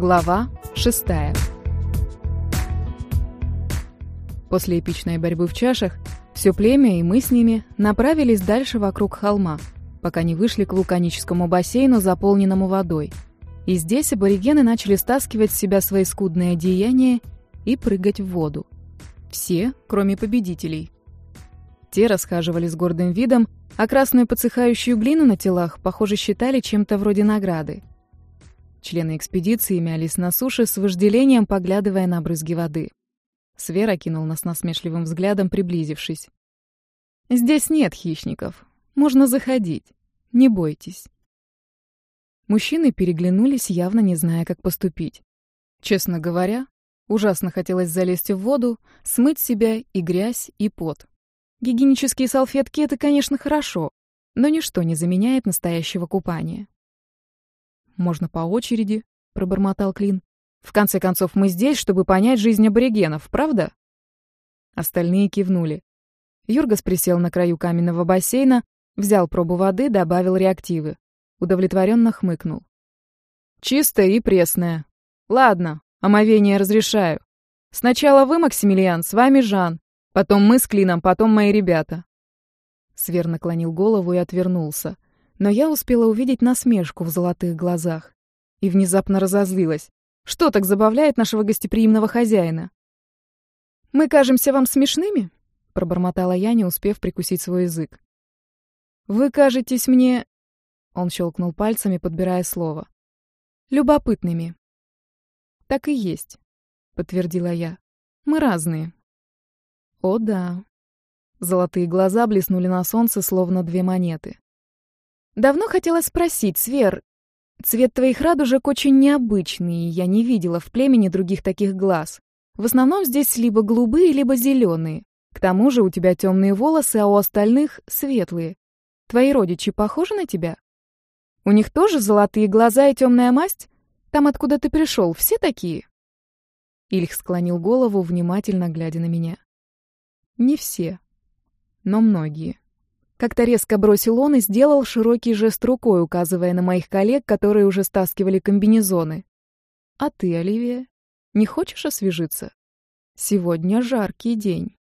Глава шестая. После эпичной борьбы в чашах все племя и мы с ними направились дальше вокруг холма, пока не вышли к вулканическому бассейну, заполненному водой. И здесь аборигены начали стаскивать с себя свои скудные одеяния и прыгать в воду. Все, кроме победителей. Те расхаживали с гордым видом, а красную подсыхающую глину на телах, похоже, считали чем-то вроде награды. Члены экспедиции мялись на суше с вожделением, поглядывая на брызги воды. Свера кинул нас насмешливым взглядом, приблизившись. «Здесь нет хищников. Можно заходить. Не бойтесь». Мужчины переглянулись, явно не зная, как поступить. Честно говоря, ужасно хотелось залезть в воду, смыть себя и грязь, и пот. Гигиенические салфетки — это, конечно, хорошо, но ничто не заменяет настоящего купания. «Можно по очереди», — пробормотал Клин. «В конце концов, мы здесь, чтобы понять жизнь аборигенов, правда?» Остальные кивнули. Юргас присел на краю каменного бассейна, взял пробу воды, добавил реактивы. Удовлетворенно хмыкнул. «Чистая и пресная. Ладно, омовение разрешаю. Сначала вы, Максимилиан, с вами Жан. Потом мы с Клином, потом мои ребята». Свер наклонил голову и отвернулся но я успела увидеть насмешку в золотых глазах и внезапно разозлилась. Что так забавляет нашего гостеприимного хозяина? «Мы кажемся вам смешными?» — пробормотала я, не успев прикусить свой язык. «Вы кажетесь мне...» — он щелкнул пальцами, подбирая слово. «Любопытными». «Так и есть», — подтвердила я. «Мы разные». «О да». Золотые глаза блеснули на солнце, словно две монеты. Давно хотела спросить, Свер, цвет твоих радужек очень необычный, я не видела в племени других таких глаз. В основном здесь либо голубые, либо зеленые. К тому же у тебя темные волосы, а у остальных светлые. Твои родичи похожи на тебя? У них тоже золотые глаза и темная масть? Там, откуда ты пришел, все такие?» Ильх склонил голову, внимательно глядя на меня. «Не все, но многие». Как-то резко бросил он и сделал широкий жест рукой, указывая на моих коллег, которые уже стаскивали комбинезоны. «А ты, Оливия, не хочешь освежиться? Сегодня жаркий день».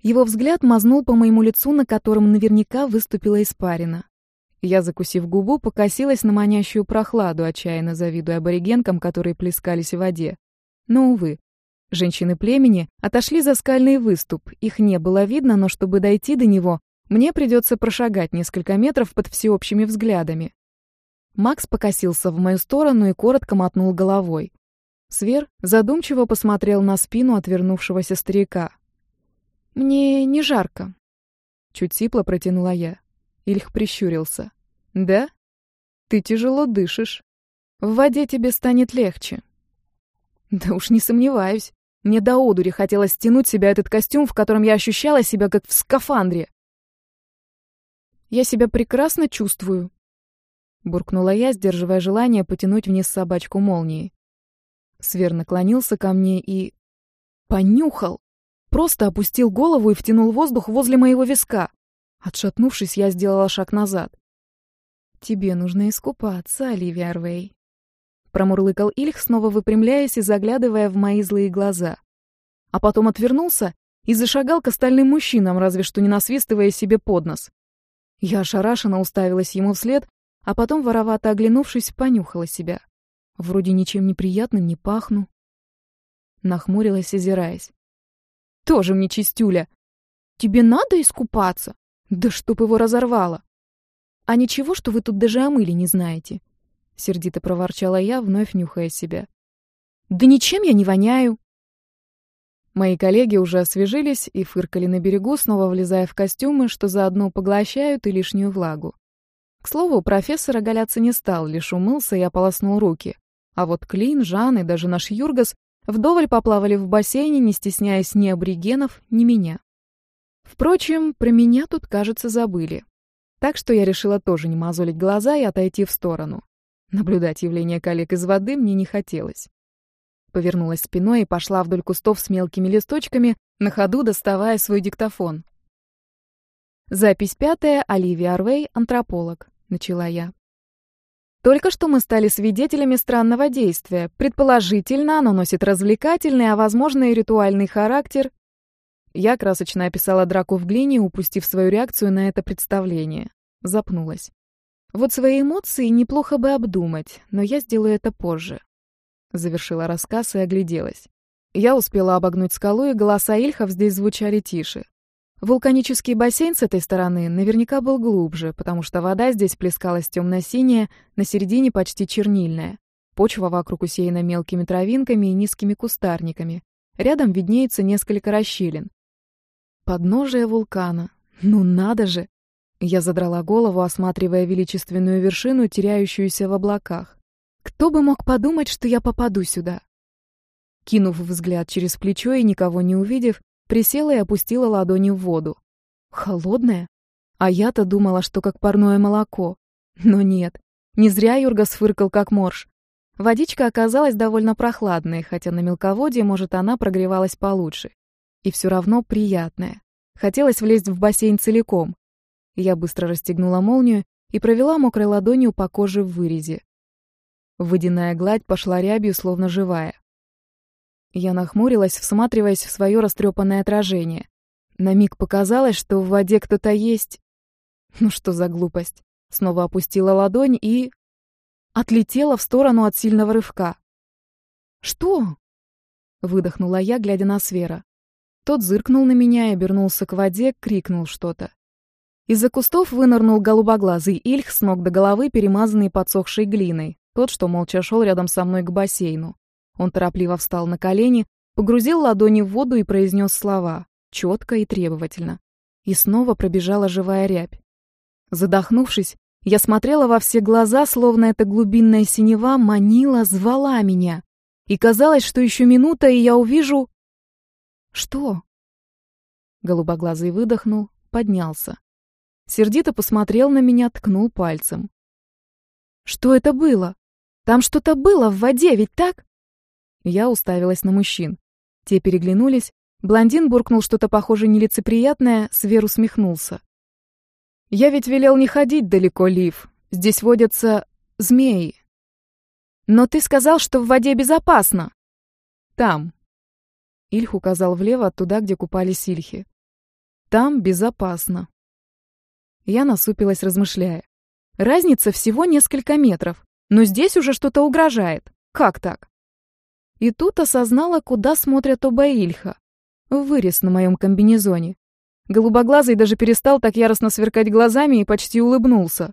Его взгляд мазнул по моему лицу, на котором наверняка выступила испарина. Я, закусив губу, покосилась на манящую прохладу, отчаянно завидуя аборигенкам, которые плескались в воде. Но, увы, женщины племени отошли за скальный выступ. Их не было видно, но чтобы дойти до него, мне придется прошагать несколько метров под всеобщими взглядами. Макс покосился в мою сторону и коротко мотнул головой. Свер задумчиво посмотрел на спину отвернувшегося старика. «Мне не жарко», — чуть сипло протянула я. Ильх прищурился. «Да? Ты тяжело дышишь. В воде тебе станет легче». «Да уж не сомневаюсь. Мне до одури хотелось стянуть себя этот костюм, в котором я ощущала себя как в скафандре. Я себя прекрасно чувствую», — буркнула я, сдерживая желание потянуть вниз собачку молнии. Свер наклонился ко мне и... понюхал. Просто опустил голову и втянул воздух возле моего виска. Отшатнувшись, я сделала шаг назад. «Тебе нужно искупаться, Оливия Арвей», — промурлыкал Ильх, снова выпрямляясь и заглядывая в мои злые глаза. А потом отвернулся и зашагал к остальным мужчинам, разве что не насвистывая себе под нос. Я ошарашенно уставилась ему вслед, а потом, воровато оглянувшись, понюхала себя. Вроде ничем неприятным не пахну. Нахмурилась, озираясь. «Тоже мне чистюля! Тебе надо искупаться? Да чтоб его разорвало!» «А ничего, что вы тут даже о мыле не знаете?» Сердито проворчала я, вновь нюхая себя. «Да ничем я не воняю!» Мои коллеги уже освежились и фыркали на берегу, снова влезая в костюмы, что заодно поглощают и лишнюю влагу. К слову, профессор оголяться не стал, лишь умылся и ополоснул руки. А вот Клин, Жан и даже наш Юргас вдоволь поплавали в бассейне, не стесняясь ни аборигенов, ни меня. Впрочем, про меня тут, кажется, забыли. Так что я решила тоже не мозолить глаза и отойти в сторону. Наблюдать явление коллег из воды мне не хотелось. Повернулась спиной и пошла вдоль кустов с мелкими листочками, на ходу доставая свой диктофон. Запись пятая, Оливия Арвей, антрополог, начала я. Только что мы стали свидетелями странного действия. Предположительно, оно носит развлекательный, а возможно и ритуальный характер. Я красочно описала драку в глине, упустив свою реакцию на это представление. Запнулась. Вот свои эмоции неплохо бы обдумать, но я сделаю это позже. Завершила рассказ и огляделась. Я успела обогнуть скалу, и голоса Ильхов здесь звучали тише. Вулканический бассейн с этой стороны наверняка был глубже, потому что вода здесь плескалась темно-синяя, на середине почти чернильная. Почва вокруг усеяна мелкими травинками и низкими кустарниками. Рядом виднеется несколько расщелин. Подножие вулкана. Ну надо же! Я задрала голову, осматривая величественную вершину, теряющуюся в облаках. Кто бы мог подумать, что я попаду сюда? Кинув взгляд через плечо и никого не увидев, Присела и опустила ладони в воду. Холодная? А я-то думала, что как парное молоко. Но нет. Не зря Юрга сфыркал как морж. Водичка оказалась довольно прохладной, хотя на мелководье, может, она прогревалась получше. И все равно приятная. Хотелось влезть в бассейн целиком. Я быстро расстегнула молнию и провела мокрой ладонью по коже в вырезе. Водяная гладь пошла рябью, словно живая. Я нахмурилась, всматриваясь в свое растрепанное отражение. На миг показалось, что в воде кто-то есть. Ну что за глупость? Снова опустила ладонь и... Отлетела в сторону от сильного рывка. «Что?» — выдохнула я, глядя на Свера. Тот зыркнул на меня и обернулся к воде, крикнул что-то. Из-за кустов вынырнул голубоглазый ильх с ног до головы, перемазанный подсохшей глиной, тот, что молча шел рядом со мной к бассейну. Он торопливо встал на колени, погрузил ладони в воду и произнес слова, четко и требовательно. И снова пробежала живая рябь. Задохнувшись, я смотрела во все глаза, словно эта глубинная синева манила, звала меня. И казалось, что еще минута, и я увижу... Что? Голубоглазый выдохнул, поднялся. Сердито посмотрел на меня, ткнул пальцем. Что это было? Там что-то было в воде, ведь так? Я уставилась на мужчин. Те переглянулись. Блондин буркнул что-то похоже нелицеприятное, Свер усмехнулся. «Я ведь велел не ходить далеко, Лив. Здесь водятся змеи». «Но ты сказал, что в воде безопасно». «Там». Ильх указал влево, туда, где купались ильхи. «Там безопасно». Я насупилась, размышляя. Разница всего несколько метров, но здесь уже что-то угрожает. Как так? И тут осознала, куда смотрят оба Ильха. Вырез на моем комбинезоне. Голубоглазый даже перестал так яростно сверкать глазами и почти улыбнулся.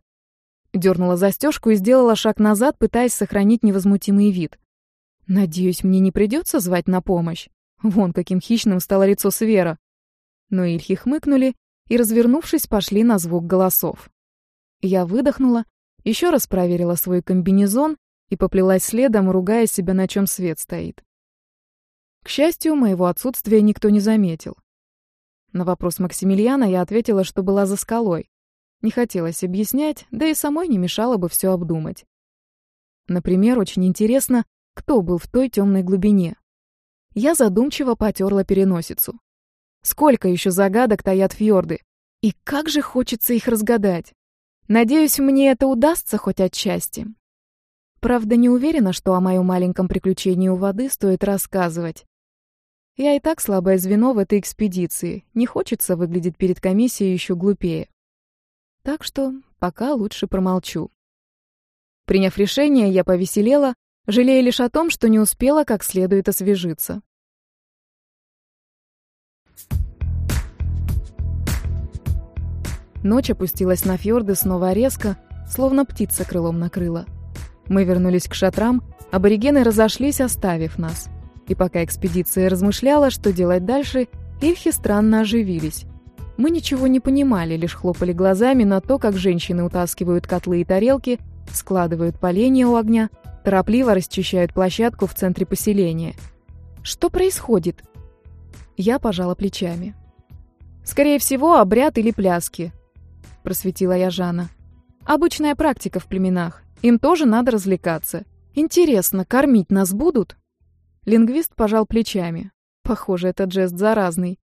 Дернула застежку и сделала шаг назад, пытаясь сохранить невозмутимый вид. Надеюсь, мне не придется звать на помощь. Вон каким хищным стало лицо Свера. Но Ильхи хмыкнули и, развернувшись, пошли на звук голосов. Я выдохнула, еще раз проверила свой комбинезон и поплелась следом, ругая себя, на чем свет стоит. К счастью, моего отсутствия никто не заметил. На вопрос Максимилиана я ответила, что была за скалой. Не хотелось объяснять, да и самой не мешало бы все обдумать. Например, очень интересно, кто был в той темной глубине. Я задумчиво потерла переносицу. Сколько еще загадок таят фьорды, и как же хочется их разгадать. Надеюсь, мне это удастся хоть отчасти. Правда, не уверена, что о моем маленьком приключении у воды стоит рассказывать. Я и так слабое звено в этой экспедиции, не хочется выглядеть перед комиссией еще глупее. Так что пока лучше промолчу. Приняв решение, я повеселела, жалея лишь о том, что не успела как следует освежиться. Ночь опустилась на фьорды снова резко, словно птица крылом накрыла. Мы вернулись к шатрам, аборигены разошлись, оставив нас. И пока экспедиция размышляла, что делать дальше, ильхи странно оживились. Мы ничего не понимали, лишь хлопали глазами на то, как женщины утаскивают котлы и тарелки, складывают поленья у огня, торопливо расчищают площадку в центре поселения. Что происходит? Я пожала плечами. Скорее всего, обряд или пляски, просветила я Жана. Обычная практика в племенах. Им тоже надо развлекаться. Интересно, кормить нас будут? Лингвист пожал плечами. Похоже, этот жест заразный.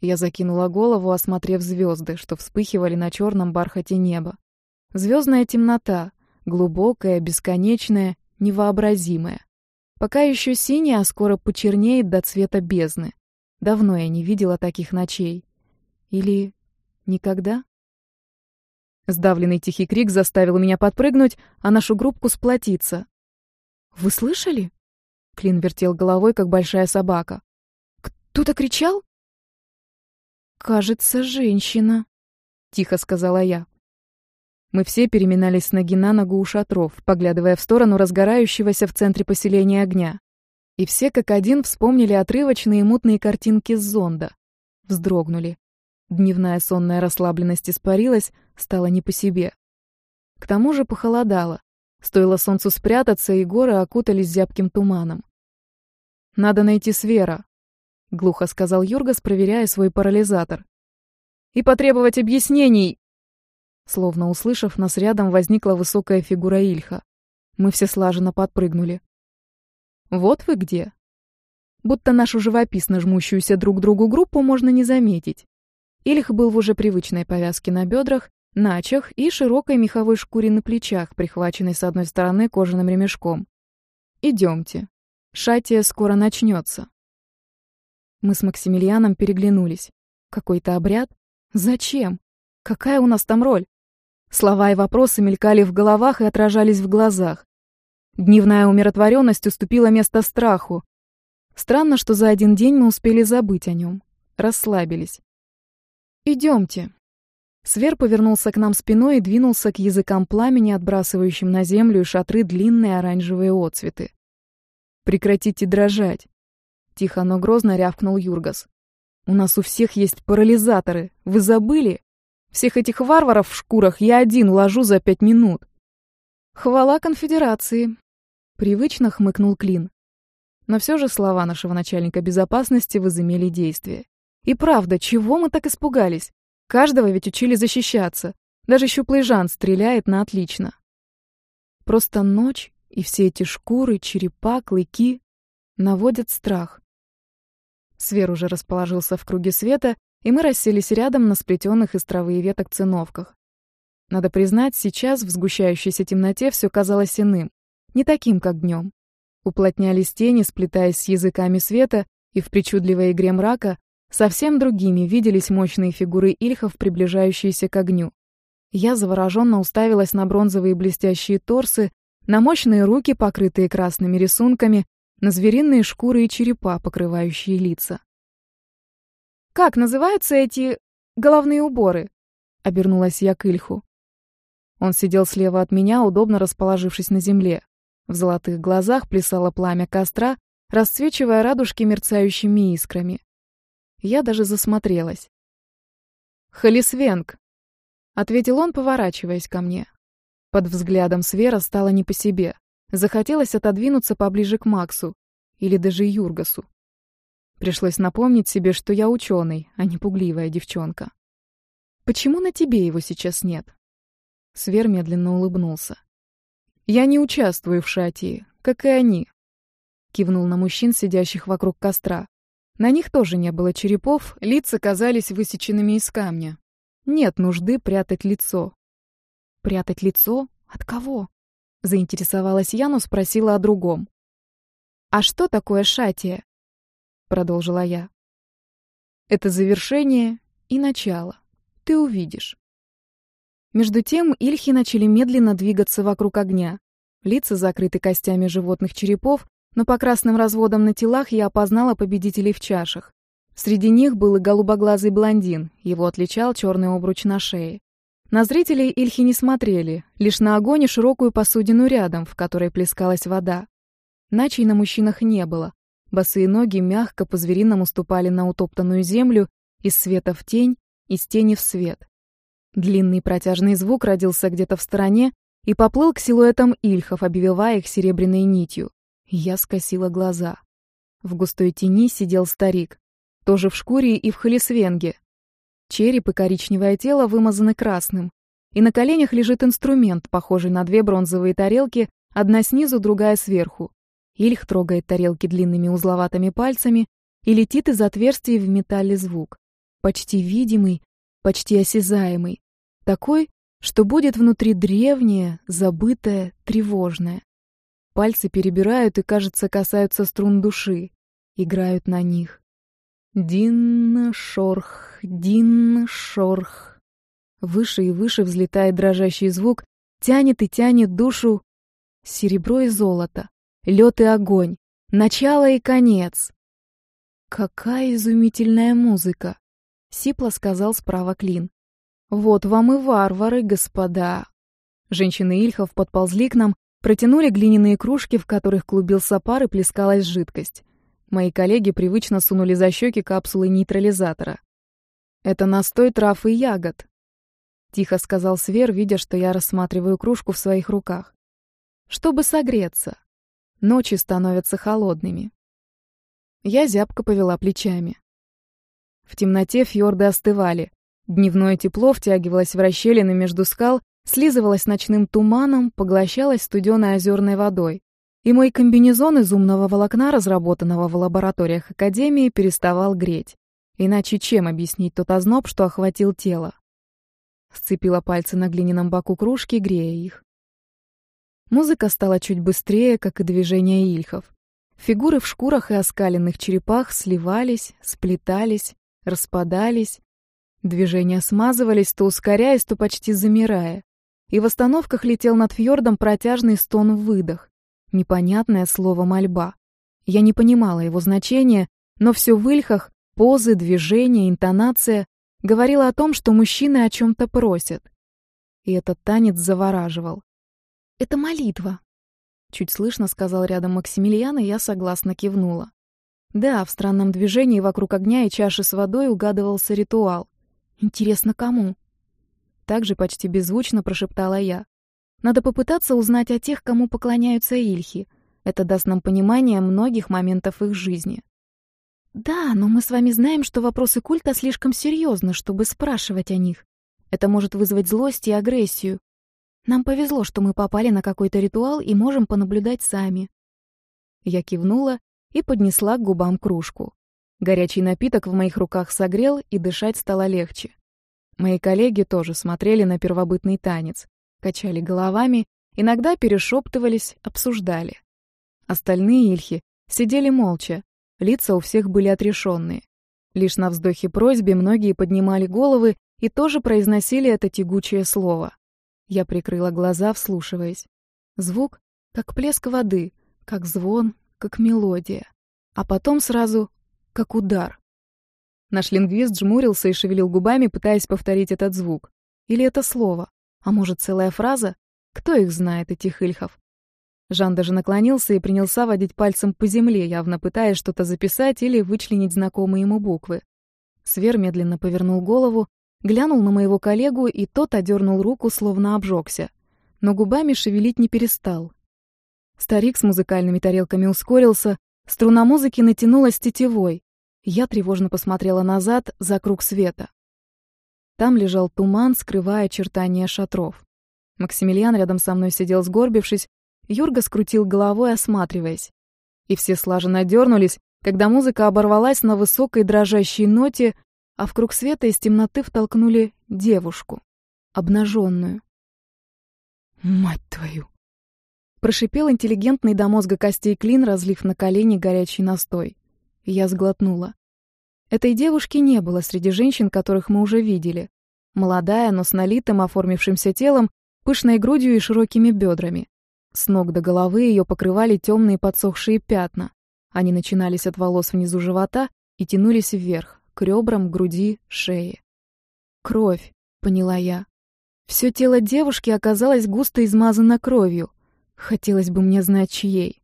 Я закинула голову, осмотрев звезды, что вспыхивали на черном бархате неба. Звездная темнота, Глубокая, бесконечная, невообразимая. Пока еще синяя, а скоро почернеет до цвета бездны. Давно я не видела таких ночей. Или никогда? Сдавленный тихий крик заставил меня подпрыгнуть, а нашу группку сплотиться. «Вы слышали?» Клин вертел головой, как большая собака. «Кто-то кричал?» «Кажется, женщина», — тихо сказала я. Мы все переминались с ноги на ногу у шатров, поглядывая в сторону разгорающегося в центре поселения огня. И все как один вспомнили отрывочные мутные картинки с зонда. Вздрогнули. Дневная сонная расслабленность испарилась, стало не по себе. К тому же похолодало. Стоило солнцу спрятаться, и горы окутались зябким туманом. «Надо найти Свера», — глухо сказал Юргас, проверяя свой парализатор. «И потребовать объяснений!» Словно услышав, нас рядом возникла высокая фигура Ильха. Мы все слаженно подпрыгнули. «Вот вы где!» Будто нашу живописно жмущуюся друг другу группу можно не заметить. Ильх был в уже привычной повязке на бедрах, начах и широкой меховой шкуре на плечах, прихваченной с одной стороны кожаным ремешком. «Идемте. Шатия скоро начнется». Мы с Максимилианом переглянулись. Какой-то обряд? Зачем? Какая у нас там роль? Слова и вопросы мелькали в головах и отражались в глазах. Дневная умиротворенность уступила место страху. Странно, что за один день мы успели забыть о нем. Расслабились. «Идемте». Свер повернулся к нам спиной и двинулся к языкам пламени, отбрасывающим на землю и шатры длинные оранжевые отцветы. «Прекратите дрожать!» Тихо, но грозно рявкнул Юргас. «У нас у всех есть парализаторы. Вы забыли?» Всех этих варваров в шкурах я один уложу за пять минут. Хвала конфедерации. Привычно хмыкнул Клин. Но все же слова нашего начальника безопасности возымели действие. И правда, чего мы так испугались? Каждого ведь учили защищаться. Даже щуплый Жан стреляет на отлично. Просто ночь и все эти шкуры, черепа, клыки наводят страх. Свер уже расположился в круге света и мы расселись рядом на сплетенных из травы и веток циновках. Надо признать, сейчас в сгущающейся темноте все казалось иным, не таким, как днем. Уплотнялись тени, сплетаясь с языками света, и в причудливой игре мрака совсем другими виделись мощные фигуры ильхов, приближающиеся к огню. Я завороженно уставилась на бронзовые блестящие торсы, на мощные руки, покрытые красными рисунками, на звериные шкуры и черепа, покрывающие лица. «Как называются эти головные уборы?» — обернулась я к Ильху. Он сидел слева от меня, удобно расположившись на земле. В золотых глазах плясало пламя костра, расцвечивая радужки мерцающими искрами. Я даже засмотрелась. «Халисвенг», — ответил он, поворачиваясь ко мне. Под взглядом Свера стало не по себе. Захотелось отодвинуться поближе к Максу или даже Юргасу. Пришлось напомнить себе, что я ученый, а не пугливая девчонка. «Почему на тебе его сейчас нет?» Свер медленно улыбнулся. «Я не участвую в шатии, как и они», — кивнул на мужчин, сидящих вокруг костра. На них тоже не было черепов, лица казались высеченными из камня. Нет нужды прятать лицо. «Прятать лицо? От кого?» — заинтересовалась я, но спросила о другом. «А что такое шатия?» продолжила я. Это завершение и начало. Ты увидишь. Между тем ильхи начали медленно двигаться вокруг огня. Лица закрыты костями животных черепов, но по красным разводам на телах я опознала победителей в чашах. Среди них был и голубоглазый блондин, его отличал черный обруч на шее. На зрителей ильхи не смотрели, лишь на огонь и широкую посудину рядом, в которой плескалась вода. Начей на мужчинах не было, Босые ноги мягко по-звериному ступали на утоптанную землю, из света в тень, из тени в свет. Длинный протяжный звук родился где-то в стороне и поплыл к силуэтам ильхов, обвивая их серебряной нитью. Я скосила глаза. В густой тени сидел старик, тоже в шкуре и в холесвенге. Череп и коричневое тело вымазаны красным, и на коленях лежит инструмент, похожий на две бронзовые тарелки, одна снизу, другая сверху. Ильх трогает тарелки длинными узловатыми пальцами и летит из отверстий в металле звук. Почти видимый, почти осязаемый. Такой, что будет внутри древнее, забытое, тревожное. Пальцы перебирают и, кажется, касаются струн души, играют на них. Дин шорх, дин шорх. Выше и выше взлетает дрожащий звук, тянет и тянет душу. Серебро и золото, лед и огонь, начало и конец. Какая изумительная музыка! Сипло сказал справа Клин. Вот вам и варвары, господа. Женщины Ильхов подползли к нам, протянули глиняные кружки, в которых клубился пар и плескалась жидкость. Мои коллеги привычно сунули за щеки капсулы нейтрализатора. «Это настой трав и ягод», — тихо сказал Свер, видя, что я рассматриваю кружку в своих руках. «Чтобы согреться. Ночи становятся холодными». Я зябко повела плечами. В темноте фьорды остывали. Дневное тепло втягивалось в расщелины между скал, слизывалось ночным туманом, поглощалось студеной озерной водой и мой комбинезон из умного волокна, разработанного в лабораториях Академии, переставал греть. Иначе чем объяснить тот озноб, что охватил тело? Сцепила пальцы на глиняном боку кружки, грея их. Музыка стала чуть быстрее, как и движения ильхов. Фигуры в шкурах и оскаленных черепах сливались, сплетались, распадались. Движения смазывались, то ускоряясь, то почти замирая. И в остановках летел над фьордом протяжный стон-выдох непонятное слово «мольба». Я не понимала его значения, но все в ильхах, позы, движения, интонация говорила о том, что мужчины о чем-то просят. И этот танец завораживал. «Это молитва», — чуть слышно сказал рядом Максимилиан, и я согласно кивнула. Да, в странном движении вокруг огня и чаши с водой угадывался ритуал. Интересно, кому? Также почти беззвучно прошептала я. Надо попытаться узнать о тех, кому поклоняются ильхи. Это даст нам понимание многих моментов их жизни. Да, но мы с вами знаем, что вопросы культа слишком серьезны, чтобы спрашивать о них. Это может вызвать злость и агрессию. Нам повезло, что мы попали на какой-то ритуал и можем понаблюдать сами. Я кивнула и поднесла к губам кружку. Горячий напиток в моих руках согрел, и дышать стало легче. Мои коллеги тоже смотрели на первобытный танец качали головами, иногда перешептывались, обсуждали. Остальные ильхи сидели молча, лица у всех были отрешенные. Лишь на вздохе просьбе многие поднимали головы и тоже произносили это тягучее слово. Я прикрыла глаза, вслушиваясь. Звук, как плеск воды, как звон, как мелодия. А потом сразу, как удар. Наш лингвист жмурился и шевелил губами, пытаясь повторить этот звук. Или это слово. А может, целая фраза? Кто их знает, этих ильхов? Жан даже наклонился и принялся водить пальцем по земле, явно пытаясь что-то записать или вычленить знакомые ему буквы. Свер медленно повернул голову, глянул на моего коллегу, и тот одернул руку, словно обжегся. Но губами шевелить не перестал. Старик с музыкальными тарелками ускорился, струна музыки натянулась тетивой. Я тревожно посмотрела назад, за круг света. Там лежал туман, скрывая очертания шатров. Максимилиан рядом со мной сидел сгорбившись, Юрга скрутил головой, осматриваясь. И все слаженно дернулись, когда музыка оборвалась на высокой дрожащей ноте, а в круг света из темноты втолкнули девушку, обнаженную. «Мать твою!» Прошипел интеллигентный до мозга костей клин, разлив на колени горячий настой. Я сглотнула. Этой девушки не было среди женщин, которых мы уже видели. Молодая, но с налитым, оформившимся телом, пышной грудью и широкими бедрами. С ног до головы ее покрывали темные подсохшие пятна. Они начинались от волос внизу живота и тянулись вверх, к ребрам, груди, шее. «Кровь», — поняла я. Все тело девушки оказалось густо измазано кровью. Хотелось бы мне знать, чьей.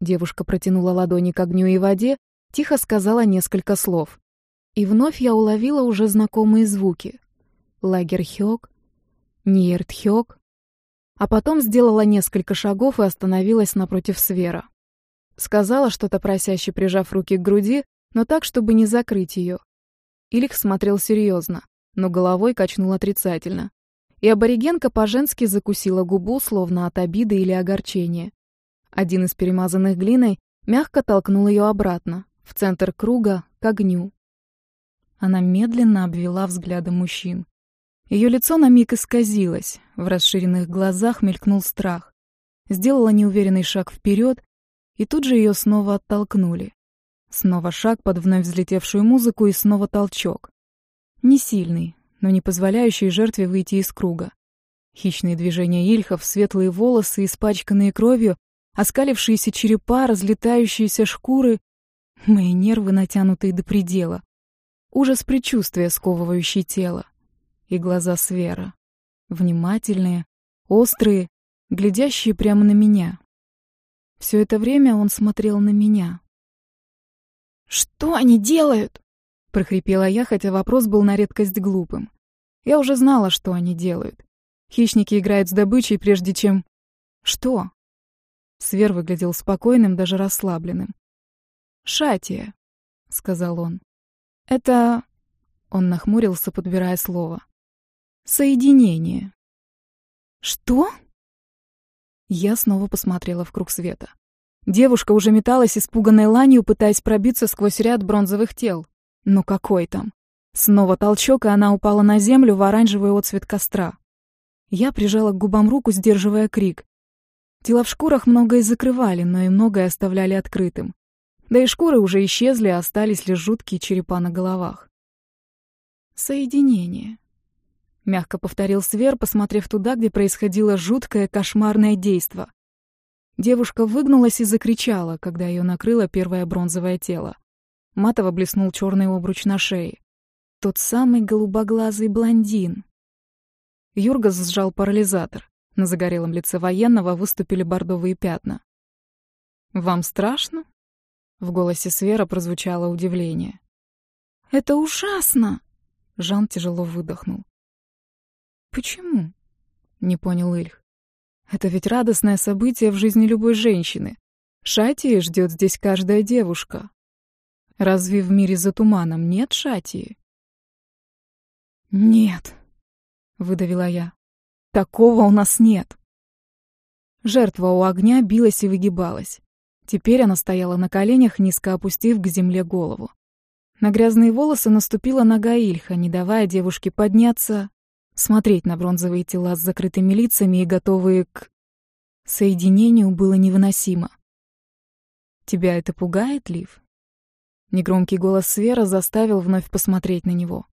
Девушка протянула ладони к огню и воде, тихо сказала несколько слов. И вновь я уловила уже знакомые звуки. Лагерхёк, Ниертхёк. А потом сделала несколько шагов и остановилась напротив Свера. Сказала что-то просяще, прижав руки к груди, но так, чтобы не закрыть ее. Илих смотрел серьезно, но головой качнул отрицательно. И аборигенка по-женски закусила губу, словно от обиды или огорчения. Один из перемазанных глиной мягко толкнул ее обратно, в центр круга, к огню. Она медленно обвела взглядом мужчин. Ее лицо на миг исказилось, в расширенных глазах мелькнул страх. Сделала неуверенный шаг вперед, и тут же ее снова оттолкнули. Снова шаг под вновь взлетевшую музыку и снова толчок. Не сильный, но не позволяющий жертве выйти из круга. Хищные движения ильхов, светлые волосы, испачканные кровью, оскалившиеся черепа, разлетающиеся шкуры. Мои нервы натянутые до предела. Ужас предчувствия, сковывающий тело. И глаза Свера. Внимательные, острые, глядящие прямо на меня. Все это время он смотрел на меня. «Что они делают?» — прохрипела я, хотя вопрос был на редкость глупым. Я уже знала, что они делают. Хищники играют с добычей, прежде чем... Что? Свер выглядел спокойным, даже расслабленным. «Шатия», — сказал он. «Это...» — он нахмурился, подбирая слово. «Соединение». «Что?» Я снова посмотрела в круг света. Девушка уже металась испуганной ланью, пытаясь пробиться сквозь ряд бронзовых тел. Но какой там? Снова толчок, и она упала на землю в оранжевый отцвет костра. Я прижала к губам руку, сдерживая крик. Тела в шкурах многое закрывали, но и многое оставляли открытым. Да и шкуры уже исчезли, а остались лишь жуткие черепа на головах. «Соединение», — мягко повторил Свер, посмотрев туда, где происходило жуткое кошмарное действо. Девушка выгнулась и закричала, когда ее накрыло первое бронзовое тело. Матово блеснул черный обруч на шее. Тот самый голубоглазый блондин. Юргас сжал парализатор. На загорелом лице военного выступили бордовые пятна. «Вам страшно?» В голосе Свера прозвучало удивление. «Это ужасно!» Жан тяжело выдохнул. «Почему?» — не понял Ильх. «Это ведь радостное событие в жизни любой женщины. Шатии ждет здесь каждая девушка. Разве в мире за туманом нет Шатии?» «Нет», выдавила я. Такого у нас нет. Жертва у огня билась и выгибалась. Теперь она стояла на коленях, низко опустив к земле голову. На грязные волосы наступила нога Ильха, не давая девушке подняться, смотреть на бронзовые тела с закрытыми лицами и готовые к... Соединению было невыносимо. «Тебя это пугает, Лив?» Негромкий голос Свера заставил вновь посмотреть на него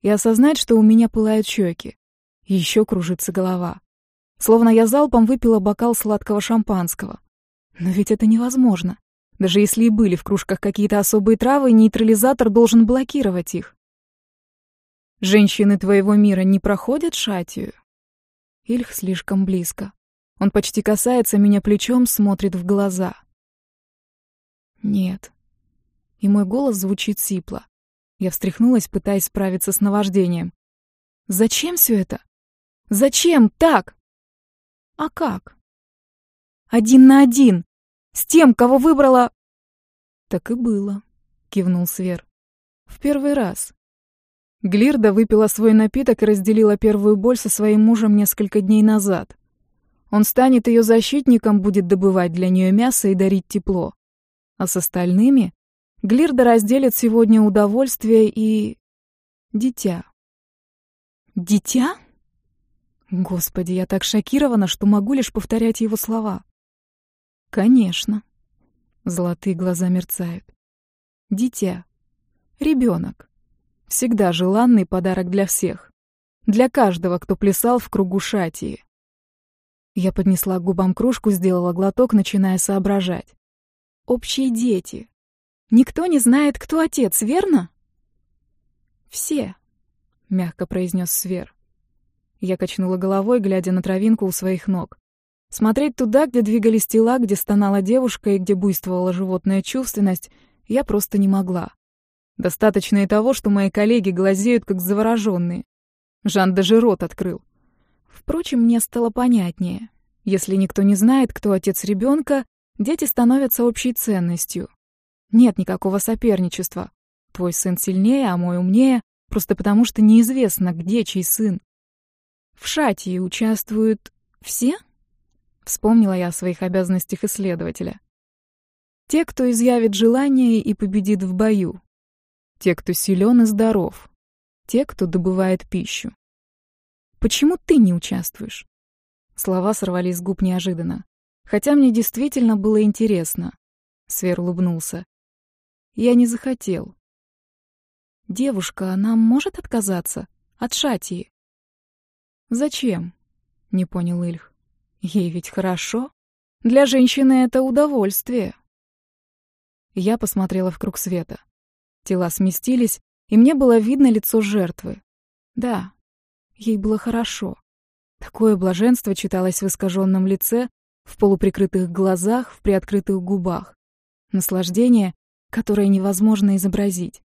и осознать, что у меня пылают щеки. Еще кружится голова. Словно я залпом выпила бокал сладкого шампанского. Но ведь это невозможно. Даже если и были в кружках какие-то особые травы, нейтрализатор должен блокировать их. Женщины твоего мира не проходят шатию? Ильх слишком близко. Он почти касается меня плечом, смотрит в глаза. Нет. И мой голос звучит сипло. Я встряхнулась, пытаясь справиться с наваждением. Зачем все это? Зачем так? А как? Один на один. С тем, кого выбрала... Так и было, кивнул Свер. В первый раз. Глирда выпила свой напиток и разделила первую боль со своим мужем несколько дней назад. Он станет ее защитником, будет добывать для нее мясо и дарить тепло. А с остальными Глирда разделит сегодня удовольствие и... дитя. Дитя? Господи, я так шокирована, что могу лишь повторять его слова. Конечно. Золотые глаза мерцают. Дитя. Ребенок. Всегда желанный подарок для всех. Для каждого, кто плясал в кругу шатии. Я поднесла к губам кружку, сделала глоток, начиная соображать. Общие дети. Никто не знает, кто отец, верно? Все, мягко произнес Свер. Я качнула головой, глядя на травинку у своих ног. Смотреть туда, где двигались тела, где стонала девушка и где буйствовала животная чувственность, я просто не могла. Достаточно и того, что мои коллеги глазеют, как завороженные. Жан даже рот открыл. Впрочем, мне стало понятнее. Если никто не знает, кто отец ребенка, дети становятся общей ценностью. Нет никакого соперничества. Твой сын сильнее, а мой умнее, просто потому что неизвестно, где чей сын. В шатии участвуют все? Вспомнила я о своих обязанностях исследователя. Те, кто изъявит желание и победит в бою. Те, кто силен и здоров. Те, кто добывает пищу. Почему ты не участвуешь?» Слова сорвались с губ неожиданно. Хотя мне действительно было интересно. Свер улыбнулся. Я не захотел. Девушка, она может отказаться от Шатии? Зачем? Не понял Ильх. Ей ведь хорошо. Для женщины это удовольствие. Я посмотрела в круг света. Тела сместились, и мне было видно лицо жертвы. Да, ей было хорошо. Такое блаженство читалось в искаженном лице, в полуприкрытых глазах, в приоткрытых губах. Наслаждение, которое невозможно изобразить.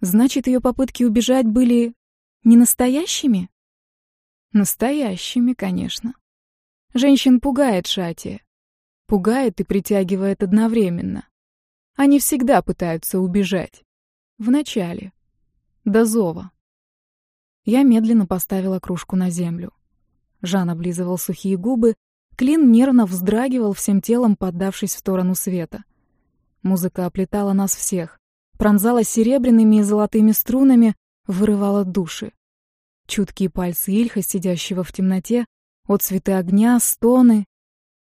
Значит, ее попытки убежать были не настоящими? Настоящими, конечно. Женщин пугает Шати. Пугает и притягивает одновременно. Они всегда пытаются убежать. Вначале. До зова. Я медленно поставила кружку на землю. Жан облизывал сухие губы, Клин нервно вздрагивал всем телом, поддавшись в сторону света. Музыка оплетала нас всех, пронзала серебряными и золотыми струнами, вырывала души. Чуткие пальцы Ильха, сидящего в темноте, от цветы огня, стоны.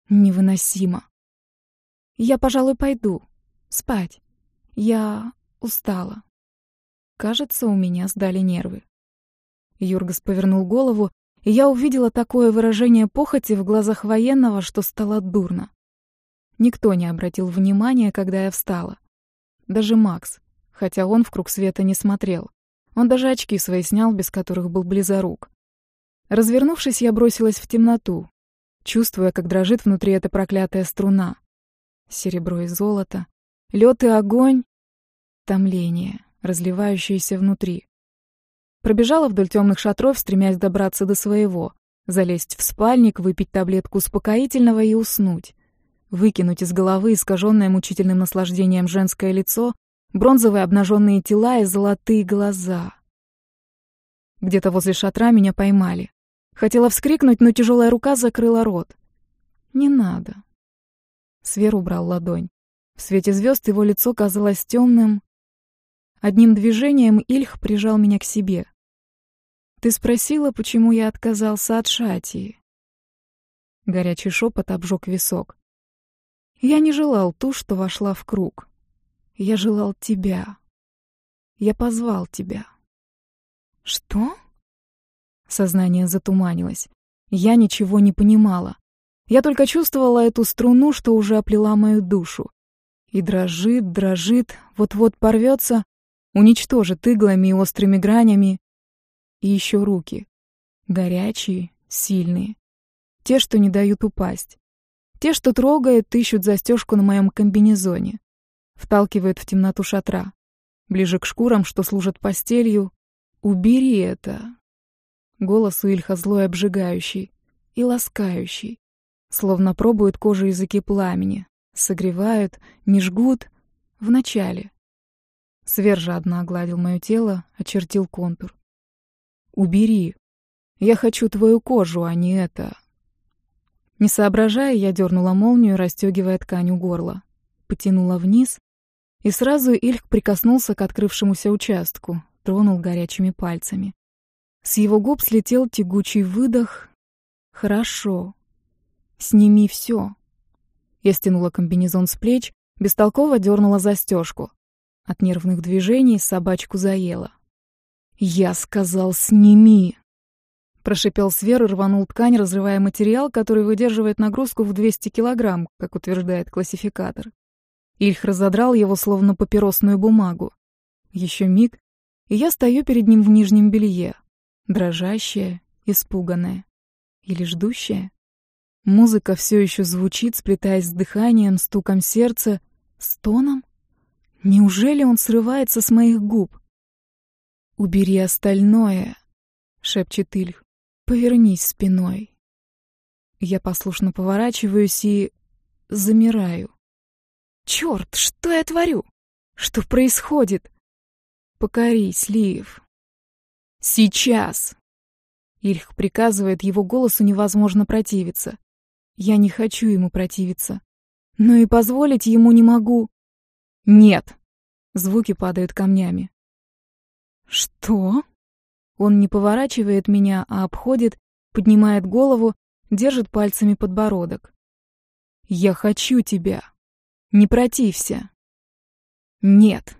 Невыносимо. Я, пожалуй, пойду. Спать. Я устала. Кажется, у меня сдали нервы. Юргас повернул голову, и я увидела такое выражение похоти в глазах военного, что стало дурно. Никто не обратил внимания, когда я встала. Даже Макс, хотя он в круг света не смотрел. Он даже очки свои снял, без которых был близорук. Развернувшись, я бросилась в темноту, чувствуя, как дрожит внутри эта проклятая струна. Серебро и золото, лед и огонь, томление, разливающееся внутри. Пробежала вдоль темных шатров, стремясь добраться до своего, залезть в спальник, выпить таблетку успокоительного и уснуть. Выкинуть из головы искаженное мучительным наслаждением женское лицо, бронзовые обнаженные тела и золотые глаза. Где-то возле шатра меня поймали. Хотела вскрикнуть, но тяжелая рука закрыла рот. «Не надо». Свер убрал ладонь. В свете звезд его лицо казалось темным. Одним движением Ильх прижал меня к себе. «Ты спросила, почему я отказался от Шатии?» Горячий шепот обжег висок. Я не желал ту, что вошла в круг. Я желал тебя. Я позвал тебя. Что? Сознание затуманилось. Я ничего не понимала. Я только чувствовала эту струну, что уже оплела мою душу. И дрожит, дрожит, вот-вот порвется, уничтожит иглами и острыми гранями. И еще руки. Горячие, сильные. Те, что не дают упасть. Те, что трогают, ищут застежку на моем комбинезоне. Вталкивают в темноту шатра. Ближе к шкурам, что служат постелью. «Убери это!» Голос у Ильха злой обжигающий и ласкающий. Словно пробуют кожу языки пламени. Согревают, не жгут. Вначале. Свер жадно огладил мое тело, очертил контур. «Убери. Я хочу твою кожу, а не это. Не соображая, я дернула молнию, расстегивая ткань у горла. Потянула вниз, и сразу Ильх прикоснулся к открывшемуся участку, тронул горячими пальцами. С его губ слетел тягучий выдох. «Хорошо. Сними все. Я стянула комбинезон с плеч, бестолково дернула застежку. От нервных движений собачку заела. «Я сказал, сними!» Прошипел Свер рванул ткань, разрывая материал, который выдерживает нагрузку в 200 килограмм, как утверждает классификатор. Ильх разодрал его, словно папиросную бумагу. Еще миг, и я стою перед ним в нижнем белье, дрожащая, испуганная. Или ждущая. Музыка все еще звучит, сплетаясь с дыханием, стуком сердца, стоном. Неужели он срывается с моих губ? «Убери остальное», — шепчет Ильх. Повернись спиной. Я послушно поворачиваюсь и... замираю. Черт, что я творю? Что происходит? Покорись, Лив. Сейчас. Ильх приказывает, его голосу невозможно противиться. Я не хочу ему противиться. Но и позволить ему не могу. Нет. Звуки падают камнями. Что? Он не поворачивает меня, а обходит, поднимает голову, держит пальцами подбородок. «Я хочу тебя. Не протився». «Нет».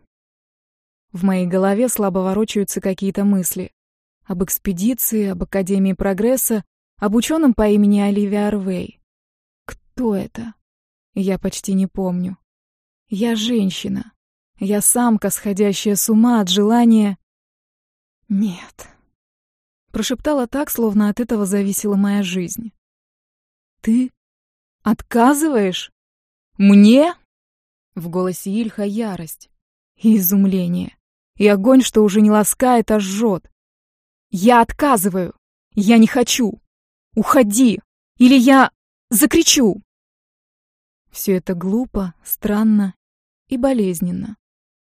В моей голове слабо ворочаются какие-то мысли. Об экспедиции, об Академии Прогресса, об ученом по имени Оливия Арвей. Кто это? Я почти не помню. Я женщина. Я самка, сходящая с ума от желания... Нет. Прошептала так, словно от этого зависела моя жизнь. Ты отказываешь? Мне? В голосе Ильха ярость и изумление. И огонь, что уже не ласкает, а жжет. Я отказываю. Я не хочу. Уходи. Или я закричу. Все это глупо, странно и болезненно.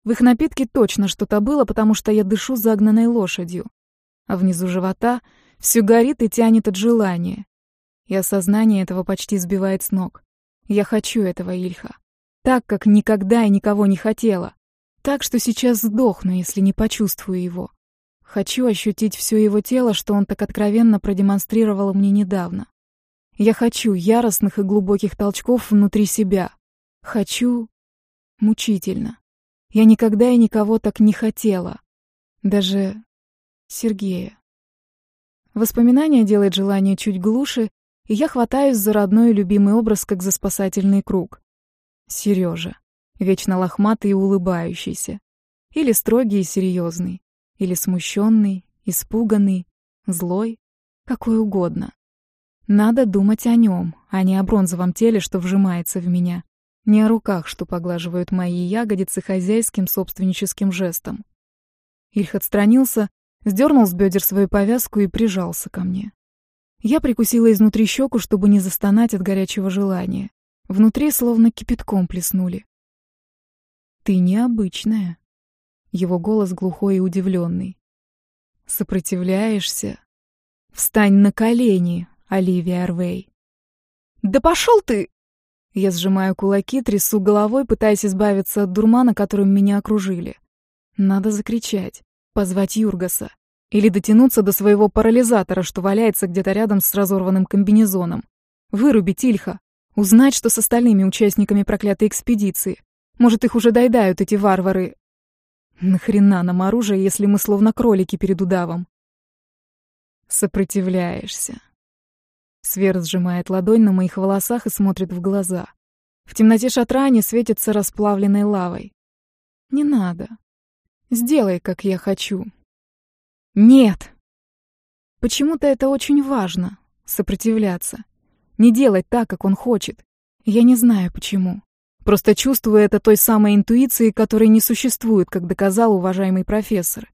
В их напитке точно что-то было, потому что я дышу загнанной лошадью. А внизу живота все горит и тянет от желания. И осознание этого почти сбивает с ног. Я хочу этого Ильха. Так, как никогда и никого не хотела. Так, что сейчас сдохну, если не почувствую его. Хочу ощутить все его тело, что он так откровенно продемонстрировал мне недавно. Я хочу яростных и глубоких толчков внутри себя. Хочу... мучительно. Я никогда и никого так не хотела. Даже Сергея. Воспоминание делает желание чуть глуше, и я хватаюсь за родной и любимый образ, как за спасательный круг. Сережа. Вечно лохматый и улыбающийся. Или строгий и серьезный. Или смущенный, испуганный, злой, какой угодно. Надо думать о нем, а не о бронзовом теле, что вжимается в меня. Не о руках, что поглаживают мои ягодицы хозяйским собственническим жестом. Ильх отстранился, сдернул с бедер свою повязку и прижался ко мне. Я прикусила изнутри щеку, чтобы не застонать от горячего желания. Внутри словно кипятком плеснули. «Ты необычная», его голос глухой и удивленный. «Сопротивляешься? Встань на колени, Оливия Арвей!» «Да пошел ты!» Я сжимаю кулаки, трясу головой, пытаясь избавиться от дурмана, которым меня окружили. Надо закричать, позвать Юргаса. Или дотянуться до своего парализатора, что валяется где-то рядом с разорванным комбинезоном. Вырубить Ильха. Узнать, что с остальными участниками проклятой экспедиции. Может, их уже доедают эти варвары, Нахрена нам оружие, если мы словно кролики перед удавом? Сопротивляешься. Сверд сжимает ладонь на моих волосах и смотрит в глаза. В темноте шатра они светятся расплавленной лавой. Не надо. Сделай, как я хочу. Нет. Почему-то это очень важно — сопротивляться. Не делать так, как он хочет. Я не знаю, почему. Просто чувствую это той самой интуицией, которой не существует, как доказал уважаемый профессор.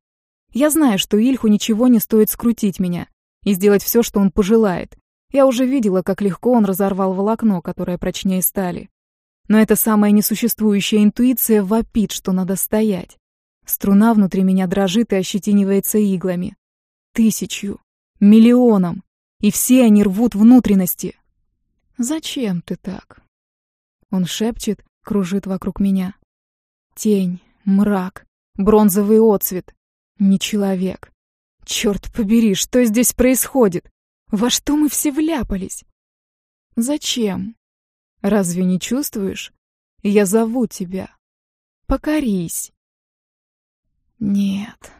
Я знаю, что Ильху ничего не стоит скрутить меня и сделать все, что он пожелает. Я уже видела, как легко он разорвал волокно, которое прочнее стали. Но эта самая несуществующая интуиция вопит, что надо стоять. Струна внутри меня дрожит и ощетинивается иглами. Тысячью, миллионом, и все они рвут внутренности. Зачем ты так? Он шепчет, кружит вокруг меня. Тень, мрак, бронзовый отцвет. Не человек. Черт побери, что здесь происходит? Во что мы все вляпались? Зачем? Разве не чувствуешь? Я зову тебя. Покорись. Нет.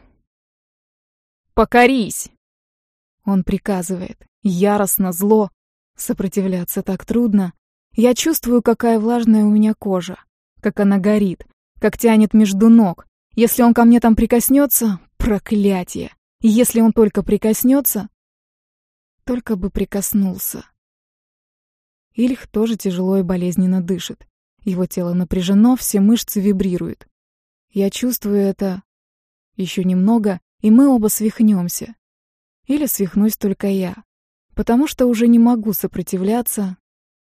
Покорись! Он приказывает, яростно, зло. Сопротивляться так трудно, я чувствую, какая влажная у меня кожа, как она горит, как тянет между ног. Если он ко мне там прикоснется, проклятие. если он только прикоснется, только бы прикоснулся. Ильх тоже тяжело и болезненно дышит. Его тело напряжено, все мышцы вибрируют. Я чувствую это еще немного, и мы оба свихнемся. Или свихнусь только я, потому что уже не могу сопротивляться,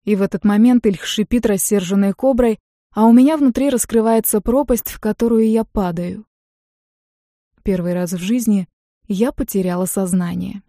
и в этот момент Ильх шипит рассерженной коброй, а у меня внутри раскрывается пропасть, в которую я падаю. Первый раз в жизни я потеряла сознание.